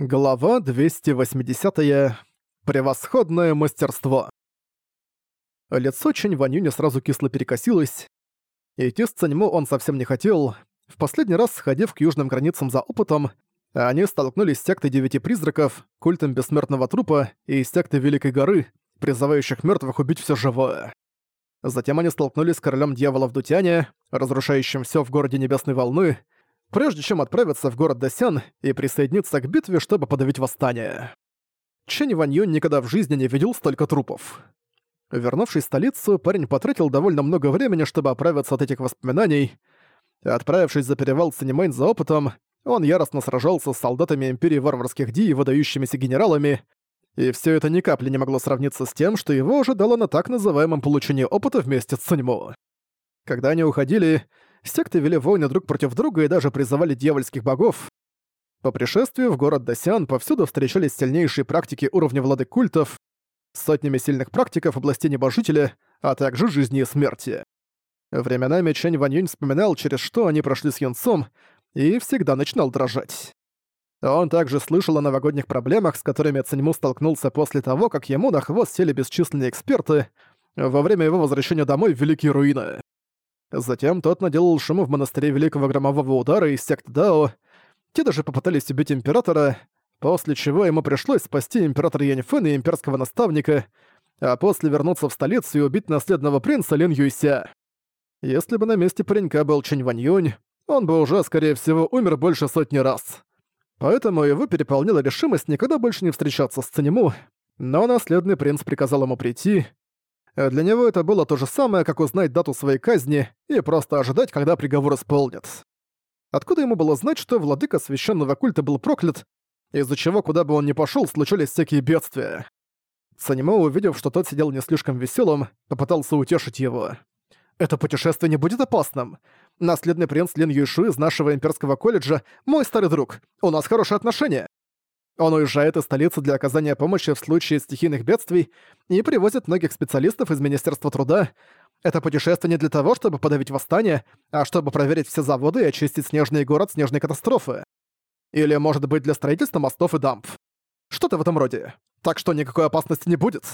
Глава 280. -я. Превосходное мастерство. Лицо Чэнь Ванюня сразу кисло перекосилось. Идти с Цаньмо он совсем не хотел. В последний раз, сходив к южным границам за опытом, они столкнулись с сектой Девяти Призраков, культом Бессмертного Трупа и сектой Великой Горы, призывающих мертвых убить все живое. Затем они столкнулись с королем дьявола в Дутяне, разрушающим все в городе Небесной Волны, прежде чем отправиться в город Дасян и присоединиться к битве, чтобы подавить восстание. Чэнь Вань Юнь никогда в жизни не видел столько трупов. Вернувшись в столицу, парень потратил довольно много времени, чтобы оправиться от этих воспоминаний. Отправившись за перевал Санимэнь за опытом, он яростно сражался с солдатами Империи Варварских Ди и выдающимися генералами, и все это ни капли не могло сравниться с тем, что его ожидало на так называемом получении опыта вместе с Цуньмо. Когда они уходили, секты вели войны друг против друга и даже призывали дьявольских богов. По пришествию в город Дасян повсюду встречались сильнейшие практики уровня влады культов, сотнями сильных практиков области небожителя, а также жизни и смерти. Временами Чэнь Ваньюнь вспоминал, через что они прошли с Юнцом, и всегда начинал дрожать. Он также слышал о новогодних проблемах, с которыми Циньму столкнулся после того, как ему на хвост сели бесчисленные эксперты во время его возвращения домой в Великие Руины. Затем тот наделал шуму в монастыре Великого Громового Удара из сект Дао. Те даже попытались убить Императора, после чего ему пришлось спасти Императора Яньфэн и Имперского Наставника, а после вернуться в столицу и убить наследного принца Лин Юйся. Если бы на месте паренька был Чэнь Вань Юнь, он бы уже, скорее всего, умер больше сотни раз. Поэтому его переполнила решимость никогда больше не встречаться с Цинему, но наследный принц приказал ему прийти, для него это было то же самое, как узнать дату своей казни и просто ожидать, когда приговор исполнят. Откуда ему было знать, что владыка священного культа был проклят, из-за чего, куда бы он ни пошел, случались всякие бедствия? Санимо, увидев, что тот сидел не слишком веселым, попытался утешить его. «Это путешествие не будет опасным. Наследный принц Лин Юйшу из нашего имперского колледжа — мой старый друг. У нас хорошие отношения. Он уезжает из столицы для оказания помощи в случае стихийных бедствий и привозит многих специалистов из Министерства труда. Это путешествие не для того, чтобы подавить восстание, а чтобы проверить все заводы и очистить снежный город снежной катастрофы. Или, может быть, для строительства мостов и дамб. Что-то в этом роде. Так что никакой опасности не будет.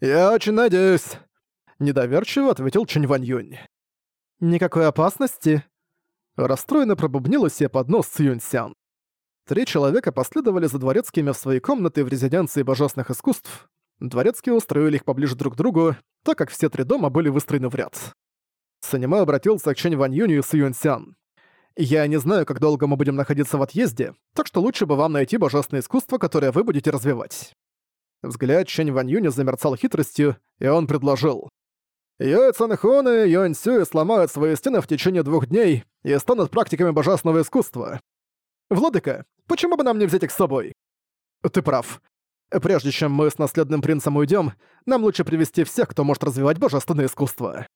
«Я очень надеюсь», — недоверчиво ответил Чинь Вань Юнь. «Никакой опасности?» Расстроенно пробубнила себе под нос Юнь Сян. Три человека последовали за дворецкими в свои комнаты в резиденции божественных искусств. Дворецкие устроили их поближе друг к другу, так как все три дома были выстроены в ряд. Санима обратился к Чэнь Вань Юню и Су Юньсян. «Я не знаю, как долго мы будем находиться в отъезде, так что лучше бы вам найти божественное искусство, которое вы будете развивать». Взгляд Чэнь Вань Юня замерцал хитростью, и он предложил. Юэ Цанхон и Юань Сюэ сломают свои стены в течение двух дней и станут практиками божественного искусства. «Владыка, почему бы нам не взять их с собой?» «Ты прав. Прежде чем мы с наследным принцем уйдем, нам лучше привести всех, кто может развивать божественное искусство».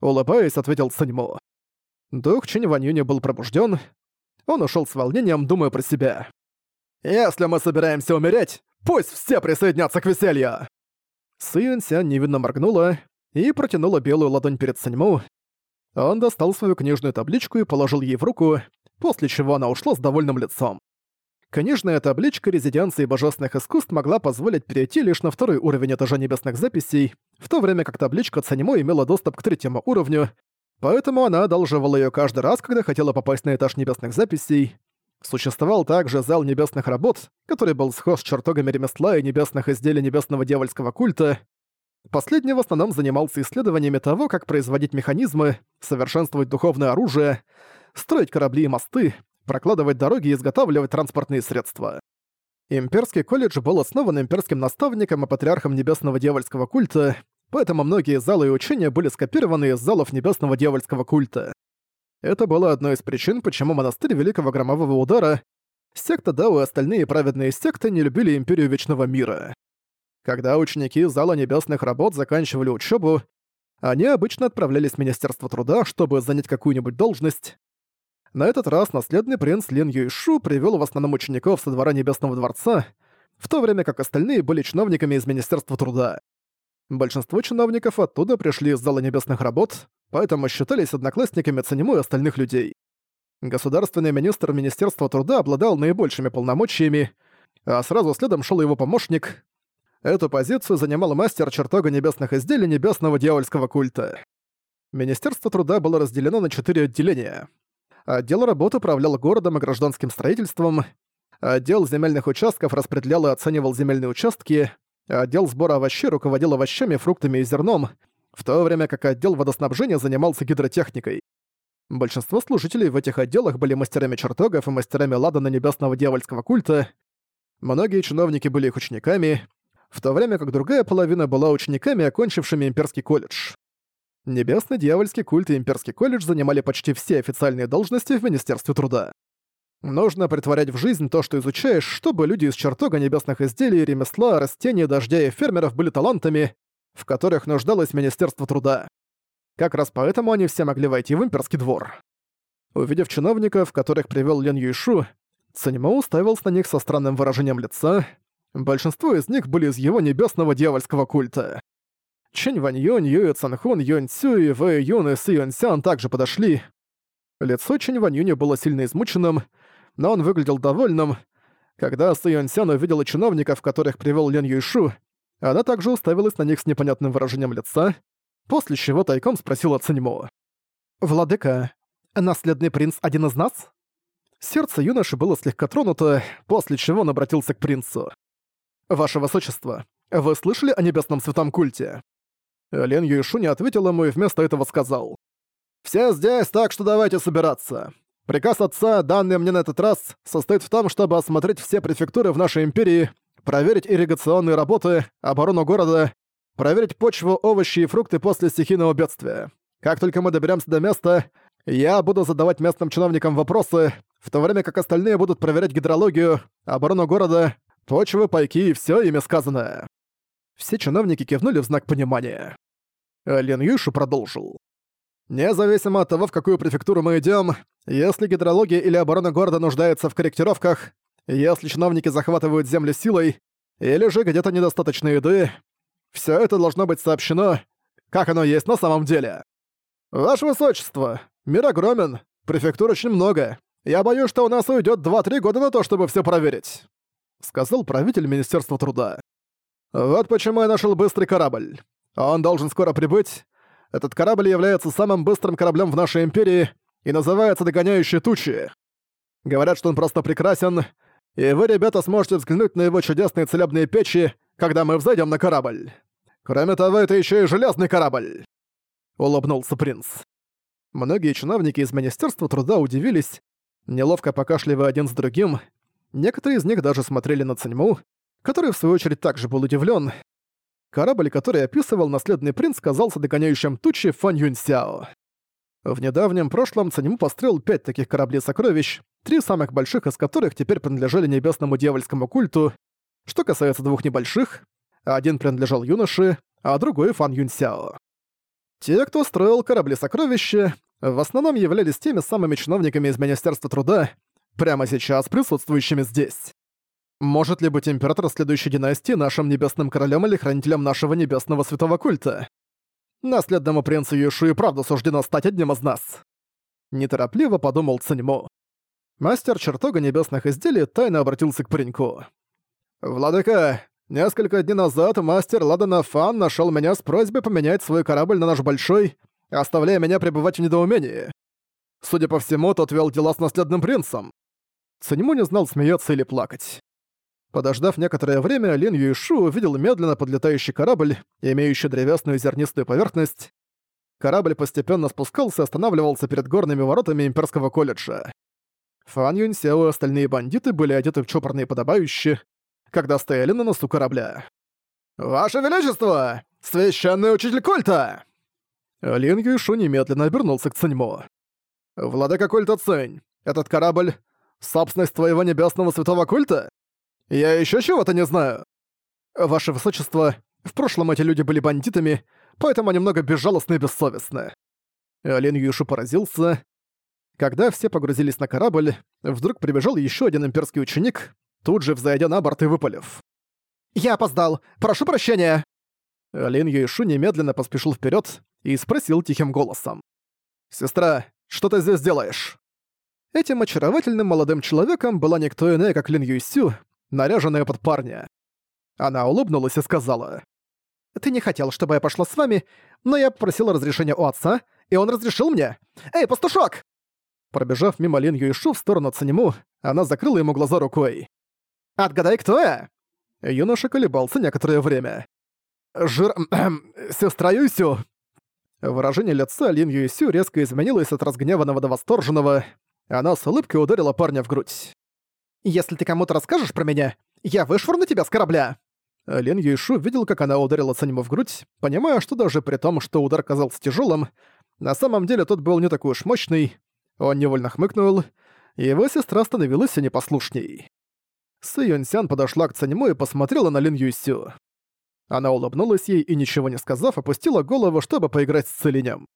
Улыбаясь, ответил Саньмо. Дух Чинь Ванюни был пробужден. Он ушел с волнением, думая про себя. «Если мы собираемся умереть, пусть все присоединятся к веселью!» Сюнься невинно моргнула и протянула белую ладонь перед Саньму. Он достал свою книжную табличку и положил ей в руку, после чего она ушла с довольным лицом. Книжная табличка резиденции божественных искусств могла позволить перейти лишь на второй уровень этажа небесных записей, в то время как табличка Цанимо имела доступ к третьему уровню, поэтому она одалживала ее каждый раз, когда хотела попасть на этаж небесных записей. Существовал также зал небесных работ, который был схож с чертогами ремесла и небесных изделий небесного дьявольского культа. Последний в основном занимался исследованиями того, как производить механизмы, совершенствовать духовное оружие, строить корабли и мосты, прокладывать дороги и изготавливать транспортные средства. Имперский колледж был основан имперским наставником и патриархом небесного дьявольского культа, поэтому многие залы и учения были скопированы из залов небесного дьявольского культа. Это было одной из причин, почему монастырь Великого Громового Удара, секта Дао и остальные праведные секты не любили Империю Вечного Мира. Когда ученики Зала Небесных Работ заканчивали учебу, они обычно отправлялись в Министерство труда, чтобы занять какую-нибудь должность, на этот раз наследный принц Лин Юйшу привел в основном учеников со двора Небесного Дворца, в то время как остальные были чиновниками из Министерства труда. Большинство чиновников оттуда пришли из Зала Небесных Работ, поэтому считались одноклассниками Цанему и остальных людей. Государственный министр Министерства труда обладал наибольшими полномочиями, а сразу следом шел его помощник. Эту позицию занимал мастер чертога небесных изделий небесного дьявольского культа. Министерство труда было разделено на четыре отделения. Отдел работы управлял городом и гражданским строительством, отдел земельных участков распределял и оценивал земельные участки, отдел сбора овощей руководил овощами, фруктами и зерном, в то время как отдел водоснабжения занимался гидротехникой. Большинство служителей в этих отделах были мастерами чертогов и мастерами ладана небесного дьявольского культа. Многие чиновники были их учениками, в то время как другая половина была учениками, окончившими имперский колледж. Небесный дьявольский культ и имперский колледж занимали почти все официальные должности в Министерстве труда. Нужно притворять в жизнь то, что изучаешь, чтобы люди из чертога небесных изделий, ремесла, растений, дождя и фермеров были талантами, в которых нуждалось Министерство труда. Как раз поэтому они все могли войти в имперский двор. Увидев чиновников, которых привел Лен Юйшу, Цаньмо уставился на них со странным выражением лица. Большинство из них были из его небесного дьявольского культа. Чэнь Вань Юнь, Юэ Цанхун, Юнь Цюй, Вэй Юн и Си Юнь Сян также подошли. Лицо Чэнь Вань Юня было сильно измученным, но он выглядел довольным. Когда Си Юнь Сян увидела чиновников, которых привел Лен Юйшу, она также уставилась на них с непонятным выражением лица, после чего тайком спросила Циньмо. «Владыка, наследный принц один из нас?» Сердце юноши было слегка тронуто, после чего он обратился к принцу. «Ваше высочество, вы слышали о небесном святом культе?» Лен Юйшу не ответил ему и вместо этого сказал. «Все здесь, так что давайте собираться. Приказ отца, данный мне на этот раз, состоит в том, чтобы осмотреть все префектуры в нашей империи, проверить ирригационные работы, оборону города, проверить почву, овощи и фрукты после стихийного бедствия. Как только мы доберемся до места, я буду задавать местным чиновникам вопросы, в то время как остальные будут проверять гидрологию, оборону города, почвы, пайки и все ими сказанное». Все чиновники кивнули в знак понимания. Лен Юшу продолжил. «Независимо от того, в какую префектуру мы идем, если гидрология или оборона города нуждается в корректировках, если чиновники захватывают землю силой, или же где-то недостаточно еды, все это должно быть сообщено, как оно есть на самом деле. Ваше Высочество, мир огромен, префектур очень много. Я боюсь, что у нас уйдет 2-3 года на то, чтобы все проверить», — сказал правитель Министерства труда. «Вот почему я нашел быстрый корабль. Он должен скоро прибыть. Этот корабль является самым быстрым кораблем в нашей империи и называется «Догоняющие тучи». Говорят, что он просто прекрасен, и вы, ребята, сможете взглянуть на его чудесные целебные печи, когда мы взойдем на корабль. Кроме того, это еще и железный корабль!» Улыбнулся принц. Многие чиновники из Министерства труда удивились, неловко покашливая один с другим. Некоторые из них даже смотрели на Циньму, который в свою очередь также был удивлен. Корабль, который описывал наследный принц, казался догоняющим тучи Фан Юньсяо. В недавнем прошлом Цанему построил пять таких кораблей-сокровищ, три самых больших из которых теперь принадлежали небесному дьявольскому культу. Что касается двух небольших, один принадлежал юноше, а другой Фан Юньсяо. Те, кто строил корабли-сокровища, в основном являлись теми самыми чиновниками из Министерства труда, прямо сейчас присутствующими здесь. Может ли быть император следующей династии нашим небесным королем или хранителем нашего небесного святого культа? Наследному принцу Юшу и правда суждено стать одним из нас. Неторопливо подумал Циньмо. Мастер чертога небесных изделий тайно обратился к пареньку. «Владыка, несколько дней назад мастер Ладана Фан нашел меня с просьбой поменять свой корабль на наш большой, оставляя меня пребывать в недоумении. Судя по всему, тот вел дела с наследным принцем». Циньмо не знал, смеяться или плакать. Подождав некоторое время, Лин Юйшу увидел медленно подлетающий корабль, имеющий древесную зернистую поверхность. Корабль постепенно спускался и останавливался перед горными воротами Имперского колледжа. Фан Юньсео и остальные бандиты были одеты в чопорные подобающие, когда стояли на носу корабля. «Ваше Величество! Священный учитель культа!» Лин Юйшу немедленно обернулся к Циньмо. «Владыка культа Цинь, этот корабль — собственность твоего небесного святого культа?» Я еще чего-то не знаю. Ваше Высочество, в прошлом эти люди были бандитами, поэтому они немного безжалостны и бессовестны. Лин Юшу поразился. Когда все погрузились на корабль, вдруг прибежал еще один имперский ученик, тут же взойдя на борт и выпалив. «Я опоздал! Прошу прощения!» Лин Юишу немедленно поспешил вперед и спросил тихим голосом. «Сестра, что ты здесь делаешь?» Этим очаровательным молодым человеком была никто иная, как Лин Юйсю, наряженная под парня. Она улыбнулась и сказала. «Ты не хотел, чтобы я пошла с вами, но я попросила разрешения у отца, и он разрешил мне. Эй, пастушок!» Пробежав мимо Лин Юишу в сторону Цанему, она закрыла ему глаза рукой. «Отгадай, кто я?» Юноша колебался некоторое время. «Жир... сестра Юйсю!» Выражение лица Лин Юйсю резко изменилось от разгневанного до восторженного. Она с улыбкой ударила парня в грудь. «Если ты кому-то расскажешь про меня, я вышвырну тебя с корабля!» Лин Юйшу видел, как она ударила Цанему в грудь, понимая, что даже при том, что удар казался тяжелым, на самом деле тот был не такой уж мощный. Он невольно хмыкнул, и его сестра становилась все непослушней. Сы Юньсян подошла к Цанему и посмотрела на Лин Юйсю. Она улыбнулась ей и, ничего не сказав, опустила голову, чтобы поиграть с Целинем.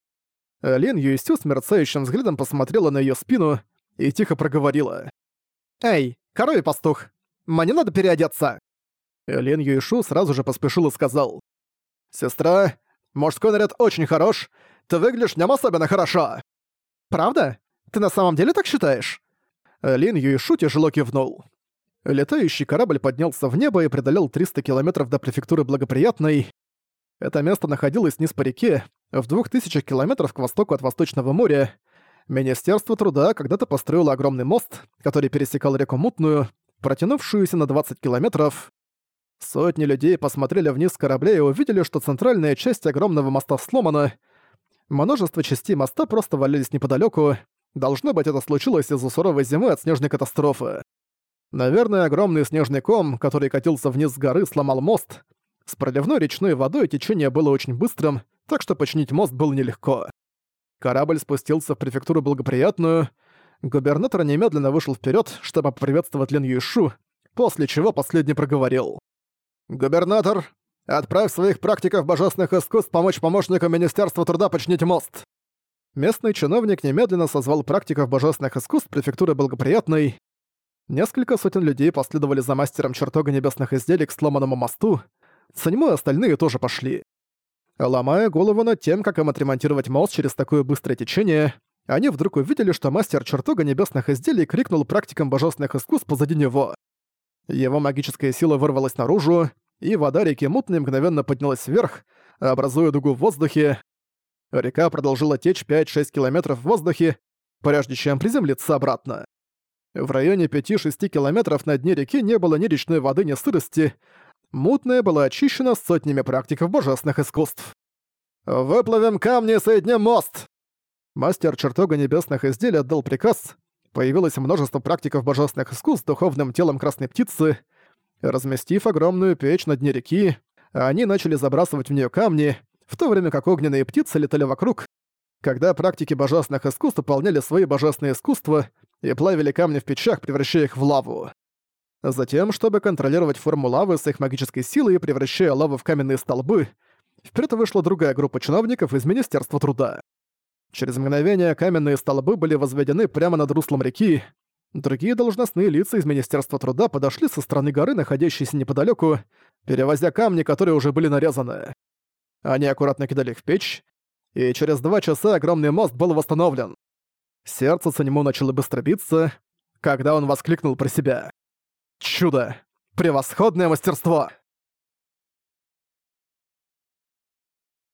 Лин Юйсю с мерцающим взглядом посмотрела на её спину и тихо проговорила. «Эй, коровий пастух, мне надо переодеться!» Лин Юйшу сразу же поспешил и сказал. «Сестра, мужской наряд очень хорош, ты выглядишь в нём особенно хорошо!» «Правда? Ты на самом деле так считаешь?» Лин Юйшу тяжело кивнул. Летающий корабль поднялся в небо и преодолел 300 километров до префектуры Благоприятной. Это место находилось низ по реке, в двух тысячах километров к востоку от Восточного моря. Министерство труда когда-то построило огромный мост, который пересекал реку Мутную, протянувшуюся на 20 километров. Сотни людей посмотрели вниз с корабля и увидели, что центральная часть огромного моста сломана. Множество частей моста просто валялись неподалеку. Должно быть, это случилось из-за суровой зимы от снежной катастрофы. Наверное, огромный снежный ком, который катился вниз с горы, сломал мост. С проливной речной водой течение было очень быстрым, так что починить мост было нелегко. Корабль спустился в префектуру благоприятную. Губернатор немедленно вышел вперед, чтобы поприветствовать Лен Юйшу, после чего последний проговорил. «Губернатор, отправь своих практиков божественных искусств помочь помощнику Министерства труда починить мост». Местный чиновник немедленно созвал практиков божественных искусств префектуры благоприятной. Несколько сотен людей последовали за мастером чертога небесных изделий к сломанному мосту. Саньму и остальные тоже пошли. Ломая голову над тем, как им отремонтировать мост через такое быстрое течение, они вдруг увидели, что мастер чертога небесных изделий крикнул практикам божественных искусств позади него. Его магическая сила вырвалась наружу, и вода реки Мутной мгновенно поднялась вверх, образуя дугу в воздухе. Река продолжила течь 5-6 километров в воздухе, прежде чем приземлиться обратно. В районе 5-6 километров на дне реки не было ни речной воды, ни сырости, Мутная была очищена сотнями практиков божественных искусств. «Выплывем камни и соединим мост!» Мастер чертога небесных изделий отдал приказ. Появилось множество практиков божественных искусств с духовным телом красной птицы. Разместив огромную печь на дне реки, они начали забрасывать в нее камни, в то время как огненные птицы летали вокруг. Когда практики божественных искусств выполняли свои божественные искусства и плавили камни в печах, превращая их в лаву. Затем, чтобы контролировать форму лавы с их магической силой превращая лаву в каменные столбы, вперед вышла другая группа чиновников из Министерства труда. Через мгновение каменные столбы были возведены прямо над руслом реки. Другие должностные лица из Министерства труда подошли со стороны горы, находящейся неподалеку, перевозя камни, которые уже были нарезаны. Они аккуратно кидали их в печь, и через два часа огромный мост был восстановлен. Сердце Санему начало быстро биться, когда он воскликнул про себя. Чудо! Превосходное мастерство!